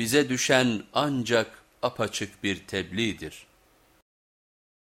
Bize düşen ancak apaçık bir tebliğdir.